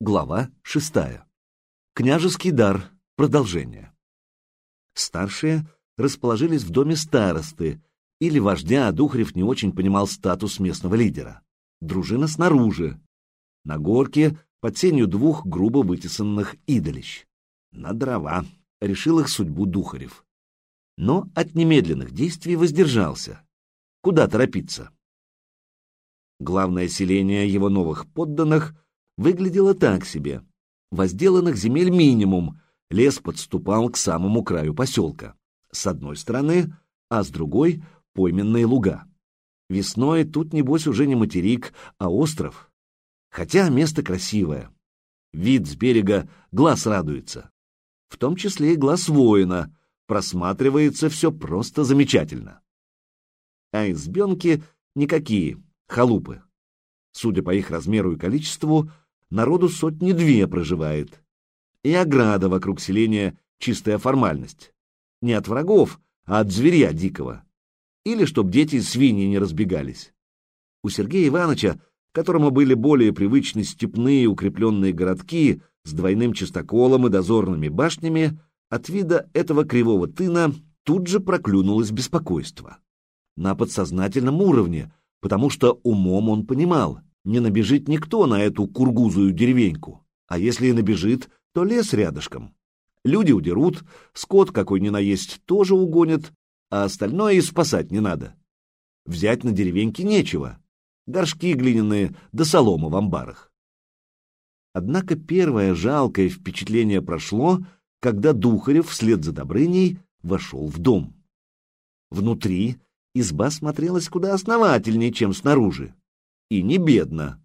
Глава шестая. Княжеский дар. Продолжение. Старшие расположились в доме старосты, или вождя, Духарев не очень понимал статус местного лидера. Дружина снаружи. На горке, под сенью двух грубо вытесанных идолищ. На дрова. Решил их судьбу Духарев. Но от немедленных действий воздержался. Куда торопиться? Главное селение его новых подданных выглядело так себе. Возделанных земель минимум, лес подступал к самому краю поселка. С одной стороны, а с другой — пойменные луга. Весной тут, небось, уже не материк, а остров. Хотя место красивое. Вид с берега глаз радуется. В том числе и глаз воина. Просматривается все просто замечательно. А избенки никакие, халупы. Судя по их размеру и количеству, народу сотни-две проживает. И ограда вокруг селения — чистая формальность. Не от врагов, а от зверя дикого. Или чтоб дети и свиньи не разбегались. У Сергея Ивановича, которому были более привычны степные укрепленные городки с двойным чистоколом и дозорными башнями, от вида этого кривого тына тут же проклюнулось беспокойство. На подсознательном уровне, потому что умом он понимал, не набежит никто на эту кургузую деревеньку, а если и набежит, то лес рядышком. Люди удерут, скот какой ни наесть тоже угонят, а остальное и спасать не надо. Взять на деревеньке нечего, горшки глиняные да солома в амбарах. Однако первое жалкое впечатление прошло, когда Духарев вслед за Добрыней вошел в дом. Внутри изба смотрелась куда основательнее, чем снаружи. И не бедно.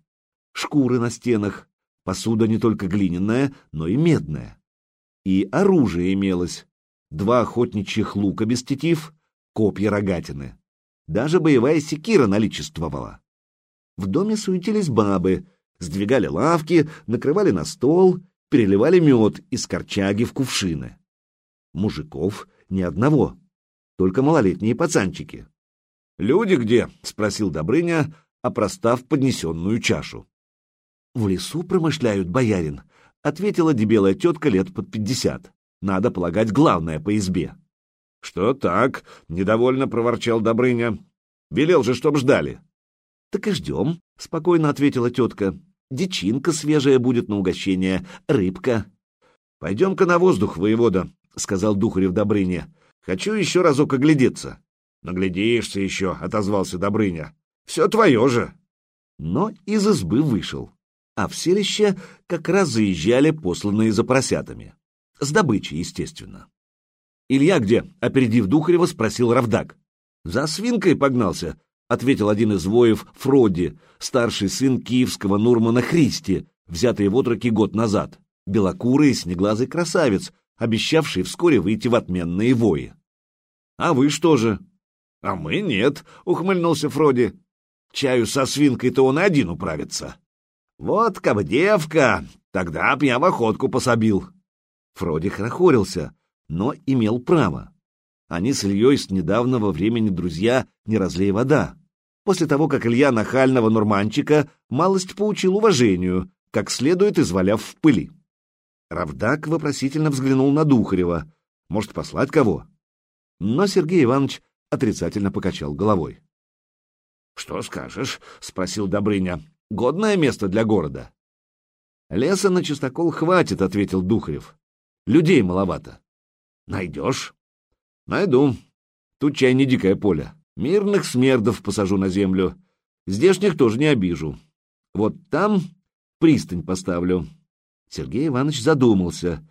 Шкуры на стенах, посуда не только глиняная, но и медная. И оружие имелось. Два охотничьих лука без тетив, копья рогатины. Даже боевая секира наличествовала. В доме суетились бабы, сдвигали лавки, накрывали на стол, переливали мед из корчаги в кувшины. Мужиков ни одного, только малолетние пацанчики. «Люди где?» — спросил Добрыня, опростав поднесенную чашу. «В лесу промышляют, боярин», — ответила дебелая тетка лет под пятьдесят. «Надо полагать главное по избе». «Что так?» — недовольно проворчал Добрыня. «Велел же, чтоб ждали». «Так и ждем», — спокойно ответила тетка. «Дичинка свежая будет на угощение, рыбка». «Пойдем-ка на воздух, воевода», — сказал Духарев Добрыне. «Хочу еще разок оглядеться». «Наглядишься еще», — отозвался Добрыня. «Все твое же». Но из избы вышел. А в селище как раз заезжали посланные за поросятами. С добычей, естественно. «Илья где?» — опередив Духарева, спросил Равдак. «За свинкой погнался», — ответил один из воев Фроди, старший сын киевского Нурмана Христи, взятый в отроки год назад, белокурый и снеглазый красавец, обещавший вскоре выйти в отменные вои. «А вы что же?» «А мы нет», — ухмыльнулся Фроди. «Чаю со свинкой-то он один управится». «Вот кабы девка, тогда б я в охотку пособил». Фроди хорохорился, но имел право. Они с Ильей с недавнего времени друзья не разлей вода. После того, как Илья нахального нурманчика малость поучил уважению, как следует изваляв в пыли. Равдак вопросительно взглянул на Духарева. Может, послать кого? Но Сергей Иванович отрицательно покачал головой. — Что скажешь? — спросил Добрыня. — Годное место для города. — Леса на чистокол хватит, — ответил Духарев. — Людей маловато. — Найдешь? — Найду. Тут чай не дикое поле. Мирных смердов посажу на землю. Здешних тоже не обижу. Вот там пристань поставлю. Сергей Иванович задумался.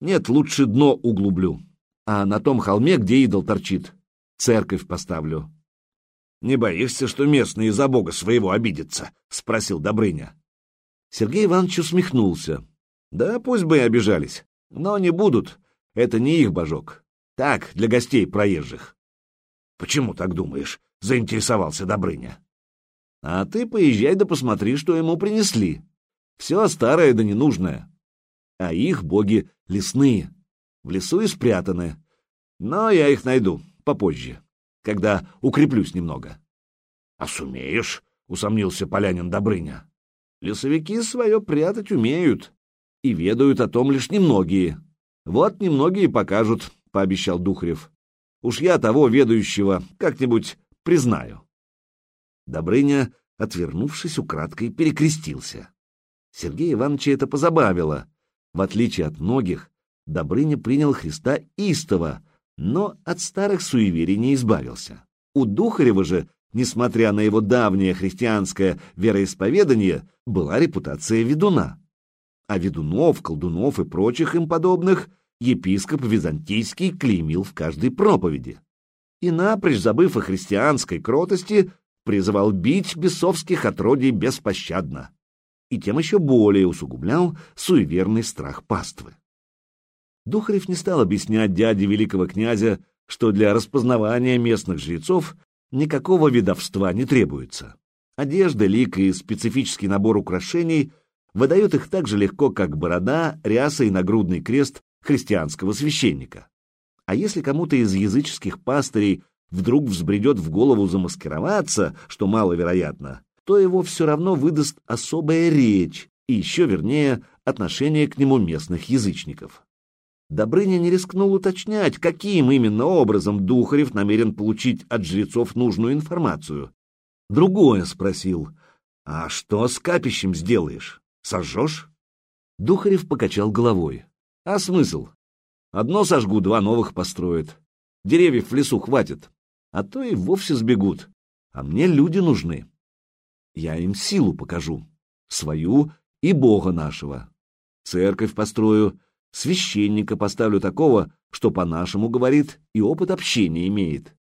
Нет, лучше дно углублю. А на том холме, где идол торчит, церковь поставлю. — Не боишься, что местные за бога своего обидятся? — спросил Добрыня. Сергей Иванович усмехнулся. — Да пусть бы и обижались, но не будут. Это не их божок. Так, для гостей проезжих. — Почему так думаешь? — заинтересовался Добрыня. — А ты поезжай да посмотри, что ему принесли. Все старое да ненужное. А их боги лесные, в лесу и спрятаны. Но я их найду попозже, когда укреплюсь немного. — А сумеешь? — усомнился Полянин Добрыня. Лесовики свое прятать умеют, и ведают о том лишь немногие. Вот немногие покажут, — пообещал Духарев. Уж я того ведающего как-нибудь признаю. Добрыня, отвернувшись, украдкой перекрестился. Сергея Ивановича это позабавило. В отличие от многих, Добрыня принял Христа истово, но от старых суеверий не избавился. У Духарева же, несмотря на его давнее христианское вероисповедание, была репутация ведуна. А ведунов, колдунов и прочих им подобных епископ Византийский клеймил в каждой проповеди. И напрочь забыв о христианской кротости, призывал бить бесовских отродий беспощадно. И тем еще более усугублял суеверный страх паствы. Духарев не стал объяснять дяде великого князя, что для распознавания местных жрецов никакого видовства не требуется. Одежда, лик и специфический набор украшений выдают их так же легко, как борода, ряса и нагрудный крест христианского священника. А если кому-то из языческих пастырей вдруг взбредет в голову замаскироваться, что маловероятно, то его все равно выдаст особая речь и еще вернее отношение к нему местных язычников. Добрыня не рискнул уточнять, каким именно образом Духарев намерен получить от жрецов нужную информацию. Другое спросил, а что с капищем сделаешь? Сожжешь? Духарев покачал головой. А смысл? Одно сожгу, два новых построят. Деревьев в лесу хватит, а то и вовсе сбегут. А мне люди нужны. Я им силу покажу, свою и Бога нашего. Церковь построю, священника поставлю такого, что по-нашему говорит и опыт общения имеет.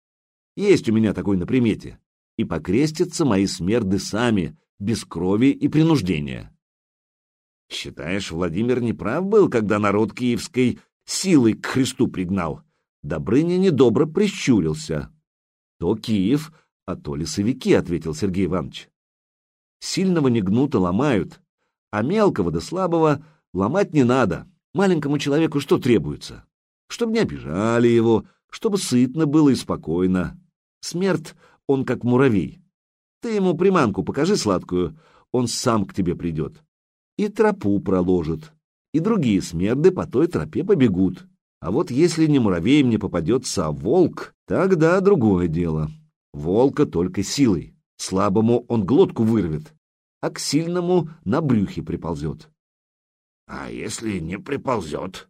Есть у меня такой на примете. И покрестятся мои смерды сами, без крови и принуждения. Считаешь, Владимир не прав был, когда народ киевской силой к Христу пригнал? Добрыня недобро прищурился. То Киев, а то лесовики, — ответил Сергей Иванович. Сильного не гнут и ломают, а мелкого да слабого ломать не надо. Маленькому человеку что требуется? Чтобы не обижали его, чтобы сытно было и спокойно. Смерть, он как муравей. Ты ему приманку покажи сладкую, он сам к тебе придет. И тропу проложит. И другие смерды по той тропе побегут. А вот если не муравей мне попадется, а волк, тогда другое дело. Волка только силой. Слабому он глотку вырвет, а к сильному на брюхе приползет. А если не приползет?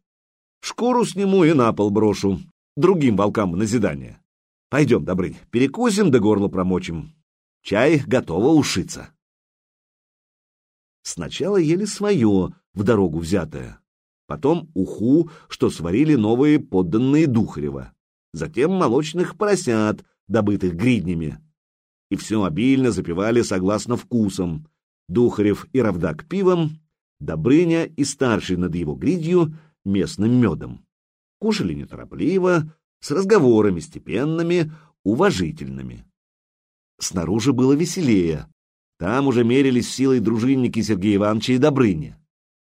Шкуру сниму и на пол брошу. Другим волкам в назидание. Пойдем, Добрынь, перекусим да горло промочим. Чай готово ушиться. Сначала ели свое, в дорогу взятое. Потом уху, что сварили новые подданные Духарева. Затем молочных поросят, добытых гриднями. И все обильно запивали согласно вкусам. Духарев и Равдак пивом, Добрыня и старший над его гридью местным медом. Кушали неторопливо, с разговорами степенными, уважительными. Снаружи было веселее. Там уже мерились силой дружинники Сергея Ивановича и Добрыня.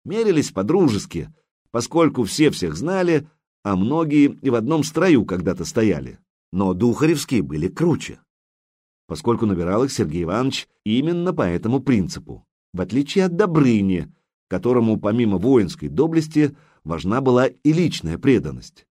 Мерились по-дружески, поскольку все всех знали, а многие и в одном строю когда-то стояли. Но Духаревские были круче, поскольку набирал их Сергей Иванович именно по этому принципу, в отличие от Добрыни, которому помимо воинской доблести важна была и личная преданность.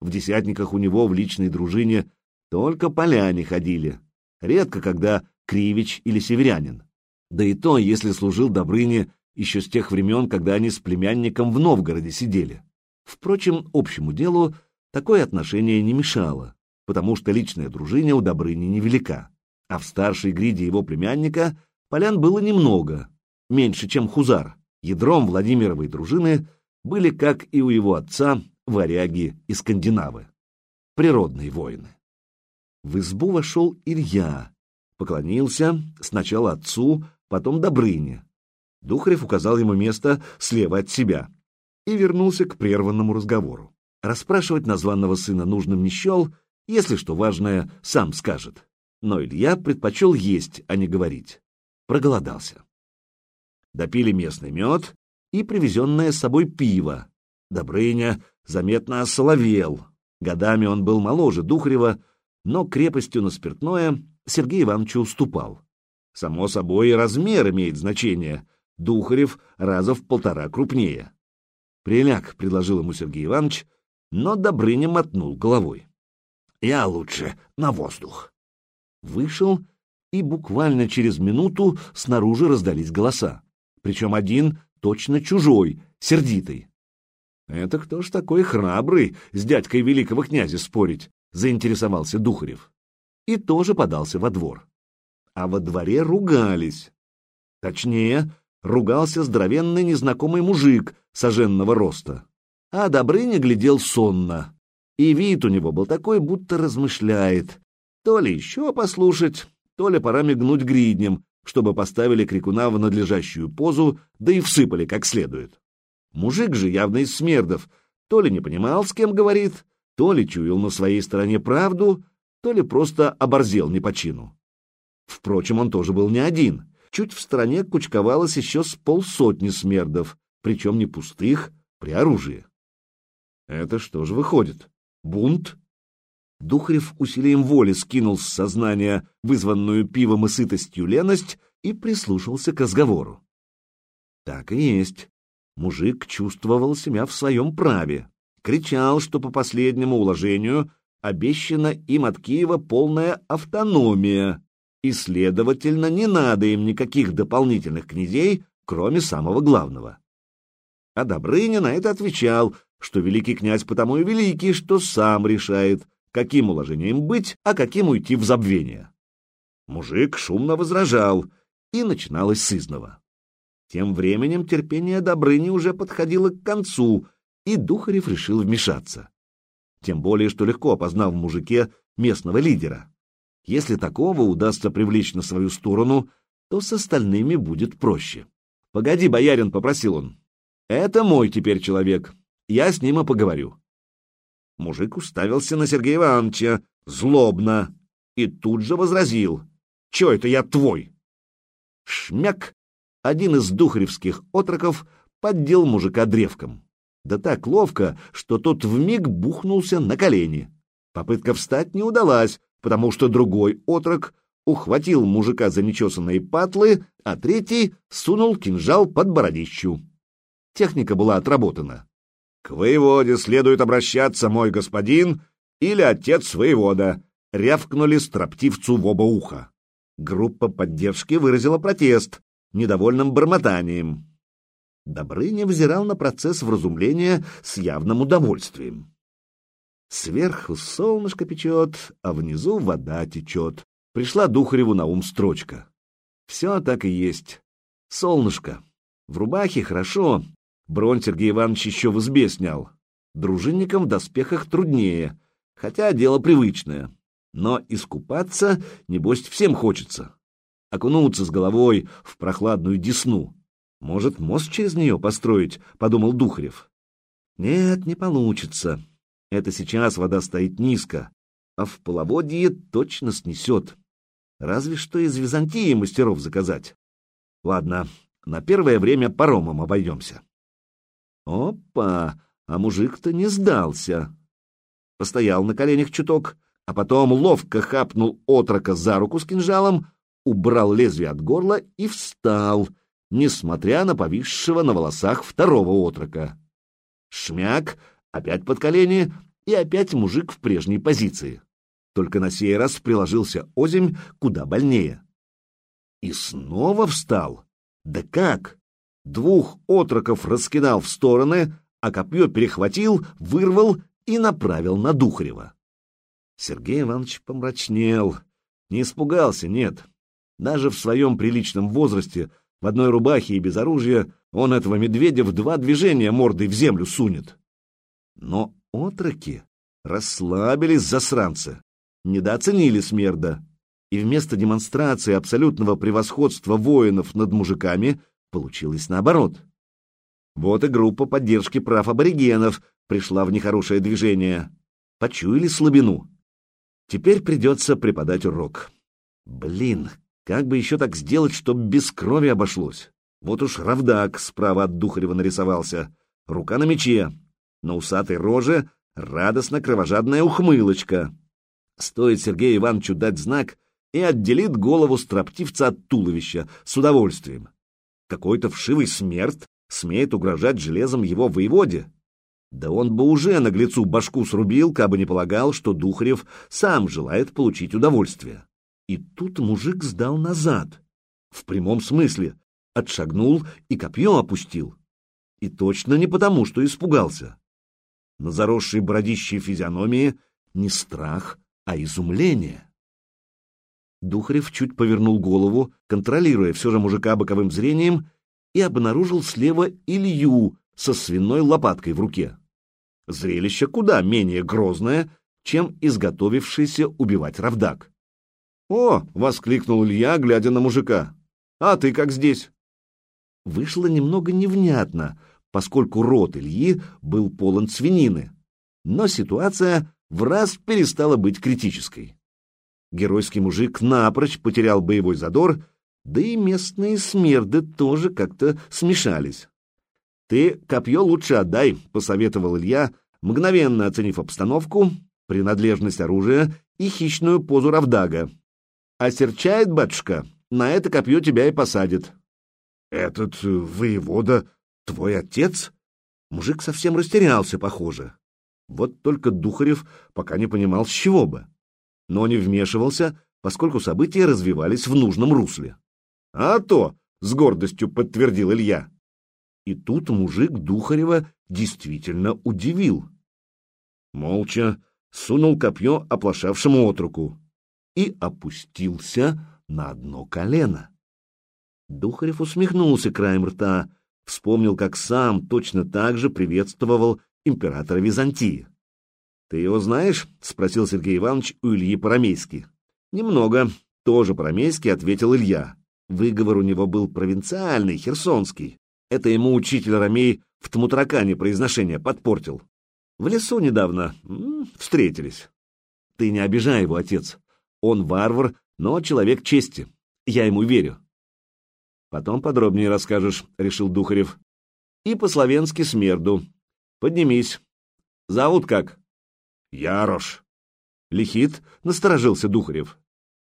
В десятниках у него в личной дружине только поляне ходили, редко когда кривич или северянин. Да и то, если служил Добрыне еще с тех времен, когда они с племянником в Новгороде сидели. Впрочем, общему делу такое отношение не мешало, потому что личная дружина у Добрыни невелика, а в старшей гриде его племянника полян было немного, меньше, чем хузар. Ядром Владимировой дружины были, как и у его отца, варяги и скандинавы, природные воины. В избу вошел Илья, поклонился сначала отцу, потом Добрыне. Духарев указал ему место слева от себя и вернулся к прерванному разговору. Расспрашивать названного сына нужным не счел, если что важное, сам скажет. Но Илья предпочел есть, а не говорить. Проголодался допили местный мед и привезенное с собой пиво. Добрыня заметно осоловел. Годами он был моложе Духарева, но крепостью на спиртное Сергей Ивановичу уступал. Само собой, размер имеет значение. Духарев раза в полтора крупнее. «Приляг», — предложил ему Сергей Иванович, но Добрыня мотнул головой. «Я лучше на воздух». Вышел, и буквально через минуту снаружи раздались голоса. Причем один точно чужой, сердитый. «Это кто ж такой храбрый с дядькой великого князя спорить?» — заинтересовался Духарев. И тоже подался во двор. А во дворе ругались. Точнее, ругался здоровенный незнакомый мужик соженного роста. А Добрыня глядел сонно. И вид у него был такой, будто размышляет. То ли еще послушать, то ли пора мигнуть гриднем, чтобы поставили крикуна в надлежащую позу, да и всыпали как следует. Мужик же явно из смердов, то ли не понимал, с кем говорит, то ли чуял на своей стороне правду, то ли просто оборзел не по чину. Впрочем, он тоже был не один. Чуть в стороне кучковалось еще с полсотни смердов, причем не пустых, при оружии. Это что же выходит? Бунт? Духарев усилием воли скинул с сознания вызванную пивом и сытостью леность и прислушался к разговору. Так и есть. Мужик чувствовал себя в своем праве. Кричал, что по последнему уложению обещана им от Киева полная автономия, и, следовательно, не надо им никаких дополнительных князей, кроме самого главного. А Добрыня на это отвечал, что великий князь потому и великий, что сам решает, каким уложением быть, а каким уйти в забвение. Мужик шумно возражал, и начиналось сызново. Тем временем терпение Добрыни уже подходило к концу, и Духарев решил вмешаться. Тем более, что легко опознал в мужике местного лидера. Если такого удастся привлечь на свою сторону, то с остальными будет проще. «Погоди, боярин», — попросил он. «Это мой теперь человек. Я с ним и поговорю». Мужик уставился на Сергея Ивановича злобно и тут же возразил. «Че это я твой?» Шмяк, один из духаревских отроков, поддел мужика древком. Да так ловко, что тот вмиг бухнулся на колени. Попытка встать не удалась, потому что другой отрок ухватил мужика за нечесанные патлы, а третий сунул кинжал под бородищу. Техника была отработана. «К воеводе следует обращаться, мой господин, или отец воевода», — рявкнули строптивцу в оба уха. Группа поддержки выразила протест недовольным бормотанием. Добрыня взирал на процесс вразумления с явным удовольствием. Сверху солнышко печет, а внизу вода течет. Пришла Духареву на ум строчка. Все так и есть. Солнышко. В рубахе хорошо. Бронь Сергей Иванович еще в избе снял. Дружинникам в доспехах труднее, хотя дело привычное. Но искупаться, небось, всем хочется. Окунуться с головой в прохладную десну. Может, мост через нее построить, — подумал Духарев. Нет, не получится. Это сейчас вода стоит низко, а в половодье точно снесет. Разве что из Византии мастеров заказать. Ладно, на первое время паромом обойдемся. Опа, а мужик-то не сдался. Постоял на коленях чуток, а потом ловко хапнул отрока за руку с кинжалом, убрал лезвие от горла и встал, несмотря на повисшего на волосах второго отрока. Шмяк опять под колени, и опять мужик в прежней позиции. Только на сей раз приложился озимь куда больнее. И снова встал. Да как? Двух отроков раскидал в стороны, а копье перехватил, вырвал и направил на Духарева. Сергей Иванович помрачнел. Не испугался, нет. Даже в своем приличном возрасте, в одной рубахе и без оружия, он этого медведя в два движения мордой в землю сунет. Но отроки расслабились засранцы, недооценили смерда, и вместо демонстрации абсолютного превосходства воинов над мужиками получилось наоборот. Вот и группа поддержки прав аборигенов пришла в нехорошее движение. Почуяли слабину. Теперь придется преподать урок. Блин, как бы еще так сделать, чтобы без крови обошлось? Вот уж Равдак справа от Духарева нарисовался. Рука на мече, на усатой роже радостно кровожадная ухмылочка. Стоит Сергею Ивановичу дать знак и отделит голову строптивца от туловища с удовольствием. Какой-то вшивый смерть смеет угрожать железом его воеводе. Да он бы уже наглецу башку срубил, кабы не полагал, что Духарев сам желает получить удовольствие. И тут мужик сдал назад. В прямом смысле. Отшагнул и копье опустил. И точно не потому, что испугался. На заросшей бородищей физиономии не страх, а изумление. Духарев чуть повернул голову, контролируя все же мужика боковым зрением, и обнаружил слева Илью со свиной лопаткой в руке. Зрелище куда менее грозное, чем изготовившийся убивать Равдак. «О!» — воскликнул Илья, глядя на мужика. «А ты как здесь?» Вышло немного невнятно, поскольку рот Ильи был полон свинины. Но ситуация в раз перестала быть критической. Геройский мужик напрочь потерял боевой задор, да и местные смерды тоже как-то смешались. «Ты копье лучше отдай», — посоветовал Илья, мгновенно оценив обстановку, принадлежность оружия и хищную позу Равдага. «Осерчает, батюшка, на это копье тебя и посадит». «Этот э, воевода твой отец?» Мужик совсем растерялся, похоже. Вот только Духарев пока не понимал, с чего бы. Но не вмешивался, поскольку события развивались в нужном русле. «А то!» — с гордостью подтвердил Илья. И тут мужик Духарева действительно удивил. Молча сунул копье оплошавшему отруку и опустился на одно колено. Духарев усмехнулся краем рта, вспомнил, как сам точно так же приветствовал императора Византии. «Ты его знаешь?» — спросил Сергей Иванович у Ильи Парамейски. «Немного», — тоже Парамейски ответил Илья. Выговор у него был провинциальный, херсонский. Это ему учитель Ромей в Тмутракане произношение подпортил. В лесу недавно встретились. Ты не обижай его, отец. Он варвар, но человек чести. Я ему верю. Потом подробнее расскажешь, — решил Духарев. И по-словенски смерду. Поднимись. Зовут как? Ярош. Лихит, — насторожился Духарев.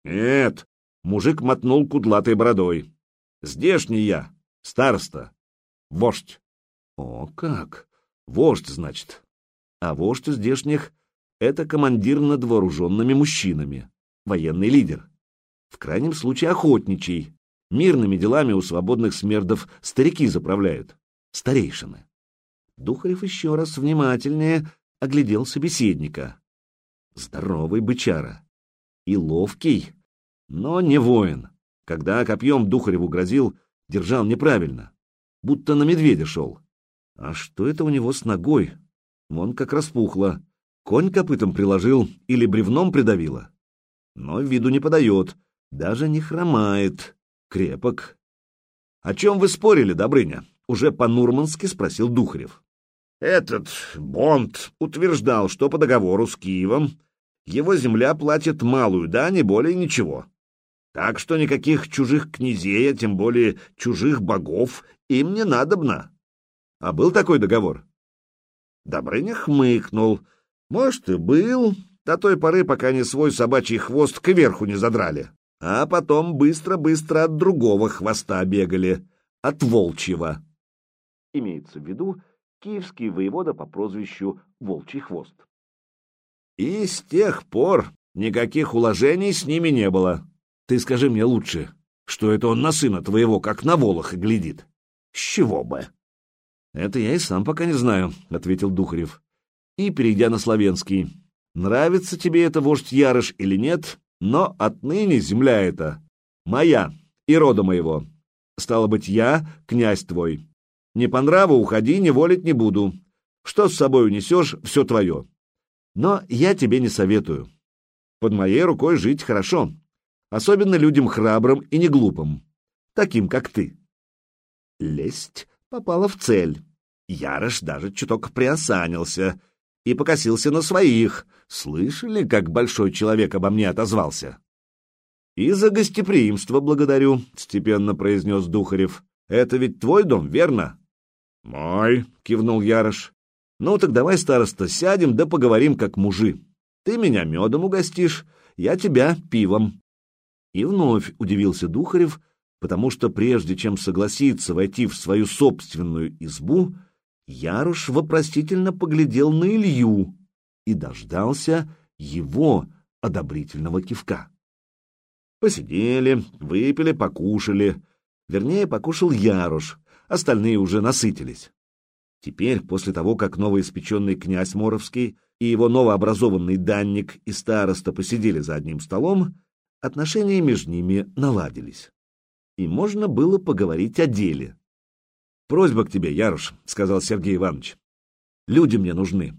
Нет, Мужик мотнул кудлатой бородой. «Здешний я, староста, вождь». «О, как! Вождь, значит. А вождь у здешних — это командир над вооруженными мужчинами, военный лидер. В крайнем случае охотничий. Мирными делами у свободных смердов старики заправляют, старейшины». Духарев еще раз внимательнее оглядел собеседника. Здоровый бычара. И ловкий, но не воин. Когда копьем Духареву грозил, держал неправильно, будто на медведя шел. А что это у него с ногой? Вон как распухло. Конь копытом приложил или бревном придавило. Но виду не подает, даже не хромает. Крепок. — О чем вы спорили, Добрыня? — уже по-нурмански спросил Духарев. Этот Бонд утверждал, что по договору с Киевом его земля платит малую дань и более ничего. Так что никаких чужих князей, а тем более чужих богов, им не надобно. А был такой договор? Добрыня хмыкнул. Может, и был, до той поры, пока они свой собачий хвост кверху не задрали. А потом быстро-быстро от другого хвоста бегали, от волчьего. Имеется в виду киевский воевода по прозвищу Волчий Хвост. И с тех пор никаких уложений с ними не было. Ты скажи мне лучше, что это он на сына твоего, как на волоха, глядит. С чего бы? Это я и сам пока не знаю, — ответил Духарев. И, перейдя на славянский, нравится тебе это вождь Ярыш или нет, но отныне земля эта моя и рода моего. Стало быть, я князь твой. Не по нраву уходи, не волить не буду. Что с собой унесешь, все твое. Но я тебе не советую. Под моей рукой жить хорошо, особенно людям храбрым и неглупым, таким, как ты. Лесть попала в цель. Ярош даже чуток приосанился и покосился на своих. Слышали, как большой человек обо мне отозвался? — И за гостеприимство благодарю, — степенно произнес Духарев. — Это ведь твой дом, верно? — Мой, — кивнул Ярош. — Ну так давай, староста, сядем да поговорим как мужи. Ты меня медом угостишь, я тебя пивом. И вновь удивился Духарев, потому что прежде чем согласиться войти в свою собственную избу, Яруш вопросительно поглядел на Илью и дождался его одобрительного кивка. Посидели, выпили, покушали. Вернее, покушал Яруш, остальные уже насытились. Теперь, после того, как новоиспеченный князь Моровский и его новообразованный данник и староста посидели за одним столом, отношения между ними наладились. И можно было поговорить о деле. «Просьба к тебе, Яруш», — сказал Сергей Иванович. «Люди мне нужны.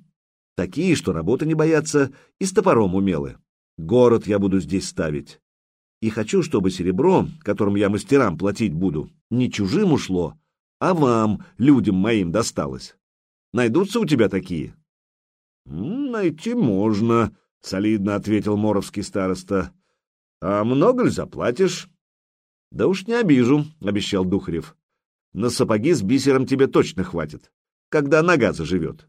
Такие, что работы не боятся и с топором умелы. Город я буду здесь ставить. И хочу, чтобы серебро, которым я мастерам платить буду, не чужим ушло, а вам, людям моим, досталось. Найдутся у тебя такие?» «Найти можно», — солидно ответил моровский староста. «А много ли заплатишь?» «Да уж не обижу», — обещал Духарев. «На сапоги с бисером тебе точно хватит, когда нога заживет».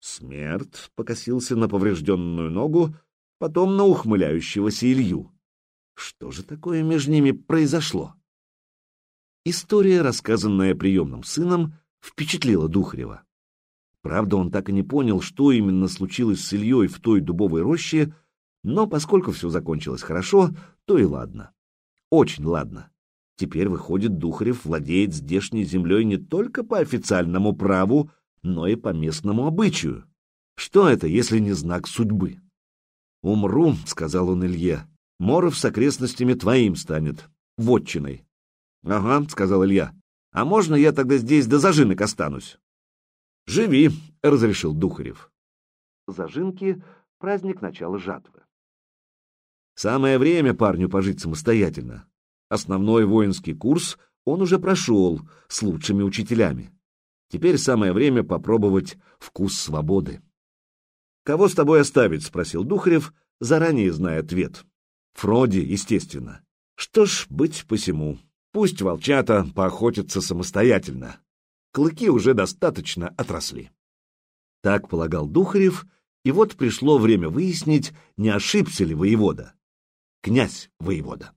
Смерть покосился на поврежденную ногу, потом на ухмыляющегося Илью. Что же такое между ними произошло? История, рассказанная приемным сыном, впечатлила Духарева. Правда, он так и не понял, что именно случилось с Ильей в той дубовой роще, но поскольку все закончилось хорошо, то и ладно. Очень ладно. Теперь, выходит, Духарев владеет здешней землей не только по официальному праву, но и по местному обычаю. Что это, если не знак судьбы? «Умру», — сказал он Илье, — «Моров с окрестностями твоим станет, вотчиной». «Ага», — сказал Илья, — «а можно я тогда здесь до зажинок останусь?» «Живи», — разрешил Духарев. Зажинки — праздник начала жатвы. Самое время парню пожить самостоятельно. Основной воинский курс он уже прошел с лучшими учителями. Теперь самое время попробовать вкус свободы. «Кого с тобой оставить?» — спросил Духарев, заранее зная ответ. «Фроди, естественно. Что ж, быть посему. Пусть волчата поохотятся самостоятельно. Клыки уже достаточно отросли». Так полагал Духарев, и вот пришло время выяснить, не ошибся ли воевода князь воевода.